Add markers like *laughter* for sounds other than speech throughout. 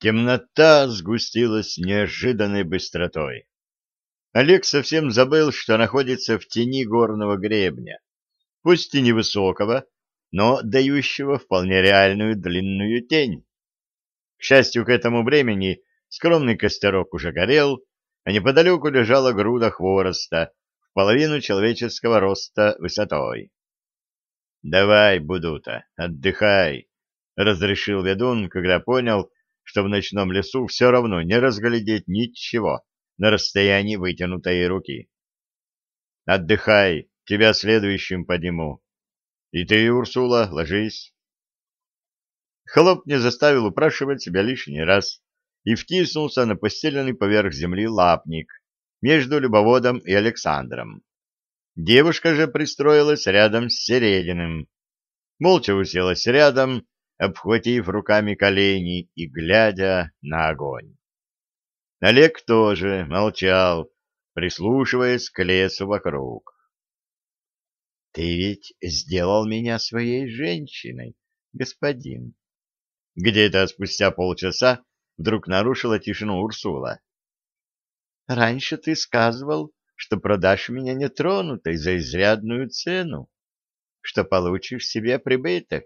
Темнота сгустилась неожиданной быстротой. Олег совсем забыл, что находится в тени горного гребня, пусть и невысокого, но дающего вполне реальную длинную тень. К счастью, к этому времени скромный костерок уже горел, а неподалеку лежала груда хвороста в половину человеческого роста высотой. — Давай, Будута, отдыхай, — разрешил ведун, когда понял, что в ночном лесу все равно не разглядеть ничего на расстоянии вытянутой руки. «Отдыхай, тебя следующим подниму. И ты, Урсула, ложись». Холоп не заставил упрашивать себя лишний раз и втиснулся на постеленный поверх земли лапник между Любоводом и Александром. Девушка же пристроилась рядом с Серединым. Молча уселась рядом, обхватив руками колени и глядя на огонь. Олег тоже молчал, прислушиваясь к лесу вокруг. — Ты ведь сделал меня своей женщиной, господин. Где-то спустя полчаса вдруг нарушила тишину Урсула. — Раньше ты сказывал, что продашь меня нетронутой за изрядную цену, что получишь себе прибыток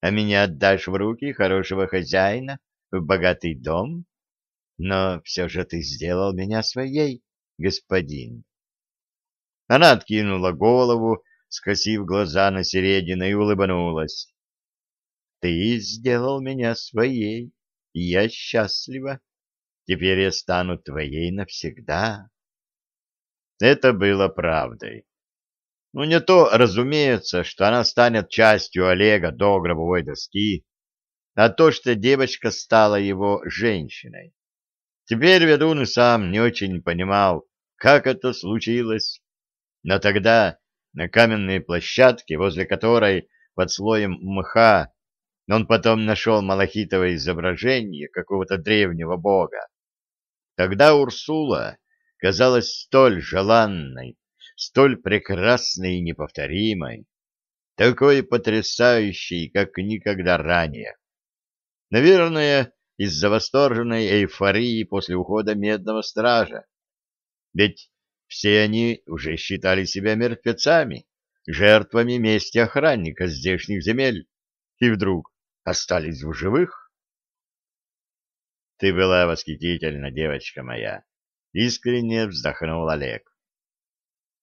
а меня отдашь в руки хорошего хозяина в богатый дом? Но все же ты сделал меня своей, господин. Она откинула голову, скосив глаза на середину и улыбнулась. Ты сделал меня своей, и я счастлива. Теперь я стану твоей навсегда. Это было правдой. Ну, не то, разумеется, что она станет частью Олега до гробовой доски, а то, что девочка стала его женщиной. Теперь ведун и сам не очень понимал, как это случилось. Но тогда на каменной площадке, возле которой под слоем мха он потом нашел малахитовое изображение какого-то древнего бога, тогда Урсула казалась столь желанной, столь прекрасной и неповторимой, такой потрясающей, как никогда ранее. Наверное, из-за восторженной эйфории после ухода Медного Стража. Ведь все они уже считали себя мертвецами, жертвами мести охранника здешних земель, и вдруг остались в живых. Ты была восхитительна, девочка моя, искренне вздохнул Олег.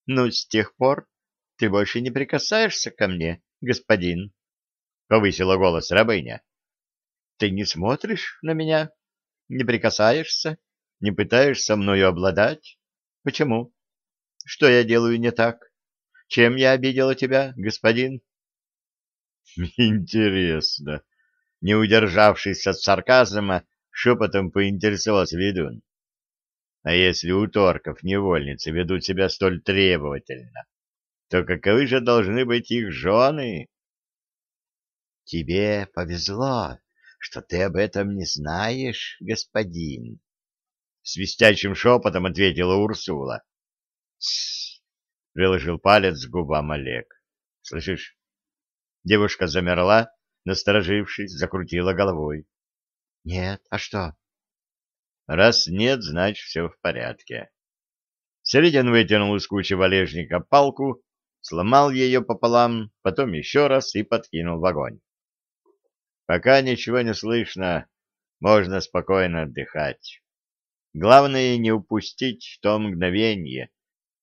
Ну, с тех пор ты больше не прикасаешься ко мне, господин, — повысила голос рабыня. — Ты не смотришь на меня, не прикасаешься, не пытаешься мною обладать. Почему? Что я делаю не так? Чем я обидела тебя, господин? *laughs* — Интересно. Не удержавшись от сарказма, шепотом поинтересовался ведун. А если у торков невольницы ведут себя столь требовательно, то каковы же должны быть их жены? — Тебе повезло, что ты об этом не знаешь, господин. Свистящим шепотом ответила Урсула. — приложил палец к губам Олег. — Слышишь? Девушка замерла, насторожившись, закрутила головой. — Нет, а что? Раз нет, значит, все в порядке. Середин вытянул из кучи валежника палку, сломал ее пополам, потом еще раз и подкинул в огонь. Пока ничего не слышно, можно спокойно отдыхать. Главное не упустить то мгновение,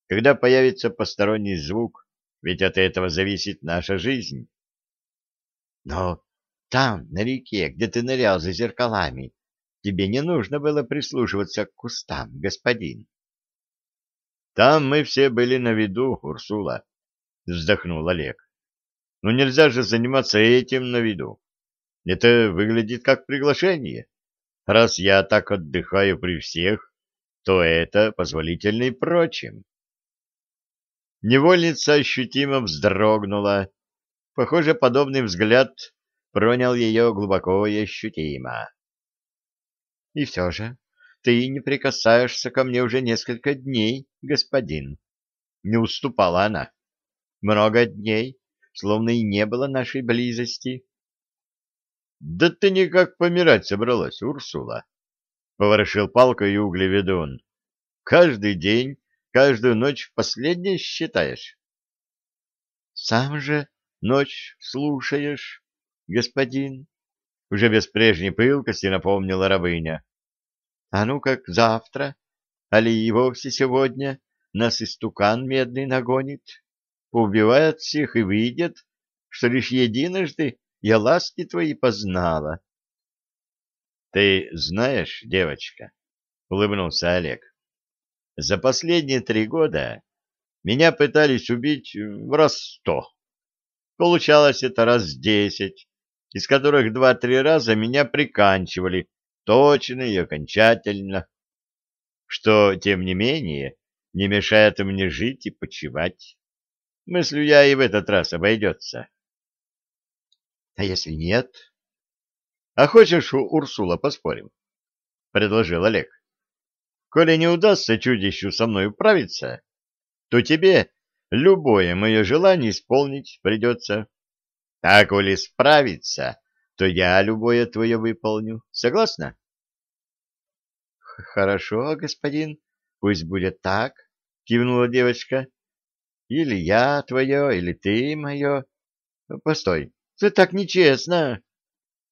когда появится посторонний звук, ведь от этого зависит наша жизнь. Но там, на реке, где ты нырял за зеркалами, Тебе не нужно было прислушиваться к кустам, господин. — Там мы все были на виду, Урсула, — вздохнул Олег. — Ну нельзя же заниматься этим на виду. Это выглядит как приглашение. Раз я так отдыхаю при всех, то это позволительно и прочим. Невольница ощутимо вздрогнула. Похоже, подобный взгляд пронял ее глубоко и ощутимо. И все же ты не прикасаешься ко мне уже несколько дней, господин. Не уступала она. Много дней, словно и не было нашей близости. Да ты никак помирать собралась, Урсула. Поворошил палкой углеведун. Каждый день, каждую ночь в последнее считаешь. Сам же ночь слушаешь, господин. Уже без прежней пылкости напомнила рабыня. А ну как завтра, али и вовсе сегодня нас истукан медный нагонит, поубивает всех и выйдет, что лишь единожды я ласки твои познала. — Ты знаешь, девочка, — улыбнулся Олег, — за последние три года меня пытались убить раз сто. Получалось это раз десять, из которых два-три раза меня приканчивали точно и окончательно, что, тем не менее, не мешает мне жить и почивать. Мыслю я и в этот раз обойдется. — А если нет? — А хочешь, у Урсула поспорим? — предложил Олег. — Коли не удастся чудищу со мной управиться, то тебе любое мое желание исполнить придется. А коли справиться, то я любое твое выполню. Согласна? — Хорошо, господин, пусть будет так, — кивнула девочка. — Или я твое, или ты мое. Постой, это так нечестно.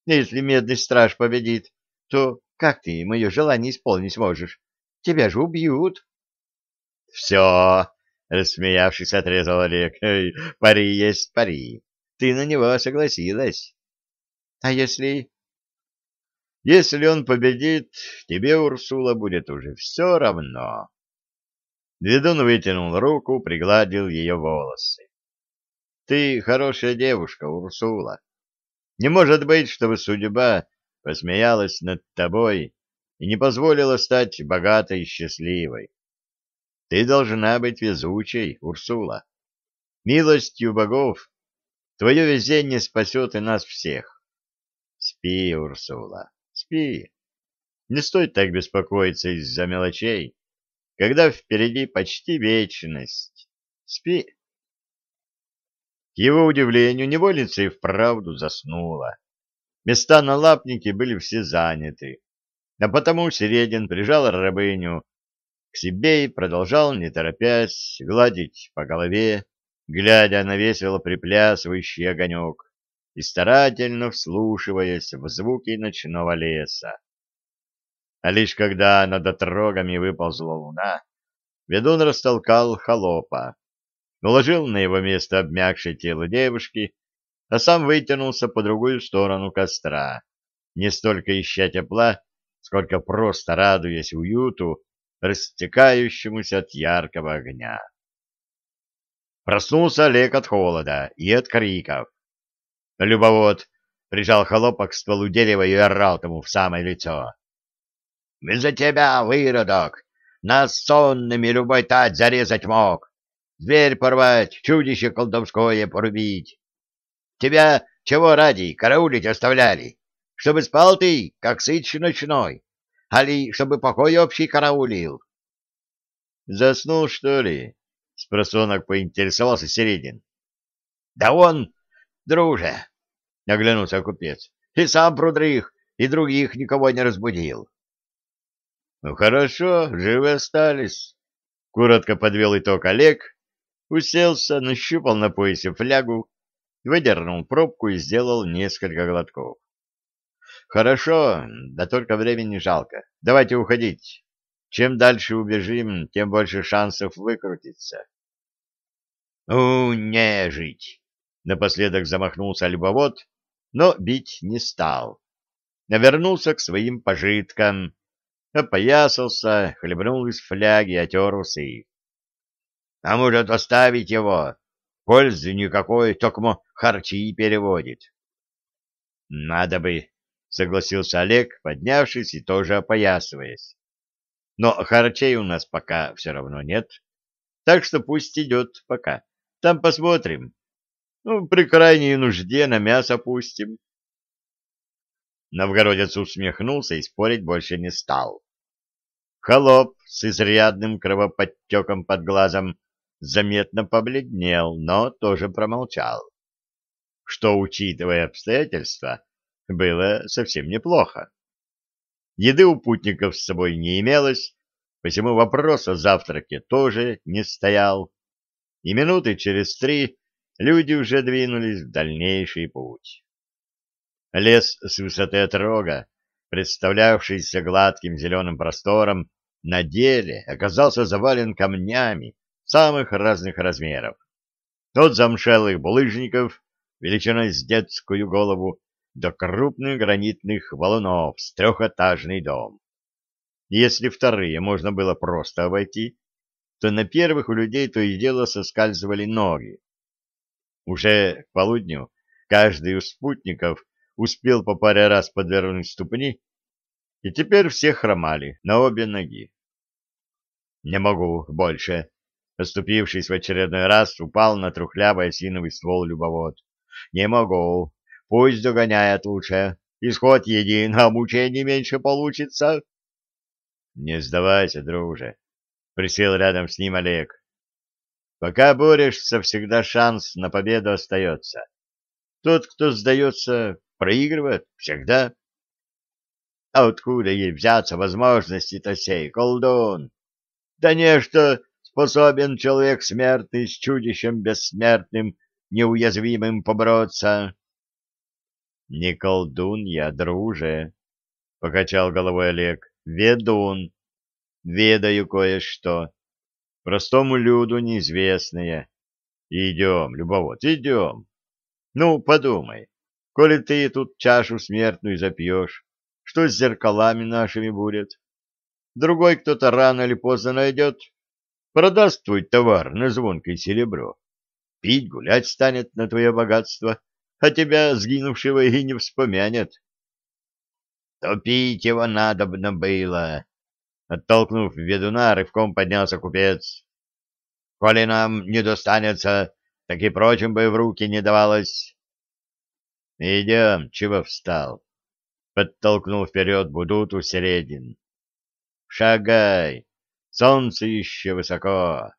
Если медный страж победит, то как ты мое желание исполнить сможешь? Тебя же убьют. — Все, — рассмеявшись, отрезал Олег. — Пари есть пари. Ты на него согласилась. — А если... — Если он победит, тебе, Урсула, будет уже все равно. Ведун вытянул руку, пригладил ее волосы. Ты хорошая девушка, Урсула. Не может быть, чтобы судьба посмеялась над тобой и не позволила стать богатой и счастливой. Ты должна быть везучей, Урсула. Милостью богов твое везение спасет и нас всех. Спи, Урсула, спи. Не стоит так беспокоиться из-за мелочей, когда впереди почти вечность. Спи. К его удивлению, невольница и вправду заснула. Места на лапнике были все заняты, а потому Середин прижал рабыню к себе и продолжал, не торопясь, гладить по голове, глядя на весело приплясывающий огонек и старательно вслушиваясь в звуки ночного леса. А лишь когда над отрогами выползла луна, ведун растолкал холопа, уложил на его место обмякшее тело девушки, а сам вытянулся по другую сторону костра, не столько ища тепла, сколько просто радуясь уюту, растекающемуся от яркого огня. Проснулся Олег от холода и от криков. Любовод прижал холопа к стволу дерева и орал тому в самое лицо. — Мы за тебя, выродок! Нас сонными любой тать зарезать мог! Зверь порвать, чудище колдовское порубить. Тебя чего ради караулить оставляли? Чтобы спал ты, как сыч ночной, али чтобы покой общий караулил? Заснул, что ли? Спросонок поинтересовался Середин. Да он, друже, оглянулся купец, и сам продрых, и других никого не разбудил. Ну хорошо, живы остались. Коротко подвел итог Олег уселся, нащупал на поясе флягу, выдернул пробку и сделал несколько глотков. Хорошо, да только времени жалко. Давайте уходить. Чем дальше убежим, тем больше шансов выкрутиться. У, нежить! Напоследок замахнулся любовод, но бить не стал. Навернулся к своим пожиткам, опоясался, хлебнул из фляги, отер усы. А может, оставить его? Пользы никакой, только харчи переводит. Надо бы, согласился Олег, поднявшись и тоже опоясываясь. Но харчей у нас пока все равно нет, так что пусть идет пока. Там посмотрим. Ну, при крайней нужде на мясо пустим. Новгородец усмехнулся и спорить больше не стал. Холоп с изрядным кровоподтеком под глазом заметно побледнел, но тоже промолчал. Что, учитывая обстоятельства, было совсем неплохо. Еды у путников с собой не имелось, посему вопрос о завтраке тоже не стоял. И минуты через три люди уже двинулись в дальнейший путь. Лес с высоты отрога, представлявшийся гладким зеленым простором, на деле оказался завален камнями самых разных размеров. От замшелых булыжников, величиной с детскую голову, до крупных гранитных валунов с трехэтажный дом. Если вторые можно было просто обойти, то на первых у людей то и дело соскальзывали ноги. Уже к полудню каждый из спутников успел по паре раз подвернуть ступни, и теперь все хромали на обе ноги. «Не могу больше», — оступившись в очередной раз, упал на трухлявый осиновый ствол любовод. «Не могу. Пусть догоняет лучше. Исход един, а мучений меньше получится». «Не сдавайся, друже», — присел рядом с ним Олег. «Пока борешься, всегда шанс на победу остается. Тот, кто сдается, проигрывает всегда». «А откуда ей взяться возможности-то сей, колдун?» «Да нечто способен человек смертный с чудищем бессмертным, неуязвимым побороться». «Не колдун я, друже», — покачал головой Олег ведун. Ведаю кое-что. Простому люду неизвестное. Идем, любовод, идем. Ну, подумай, коли ты тут чашу смертную запьешь, что с зеркалами нашими будет? Другой кто-то рано или поздно найдет, продаст твой товар на звонкое серебро. Пить, гулять станет на твое богатство, а тебя, сгинувшего, и не вспомянет. Топить его надобно было. Оттолкнув ведуна, рывком поднялся купец. Коли нам не достанется, так и прочим бы в руки не давалось. Идем, чего встал? Подтолкнул вперед Будуту Середин. Шагай, солнце еще высоко.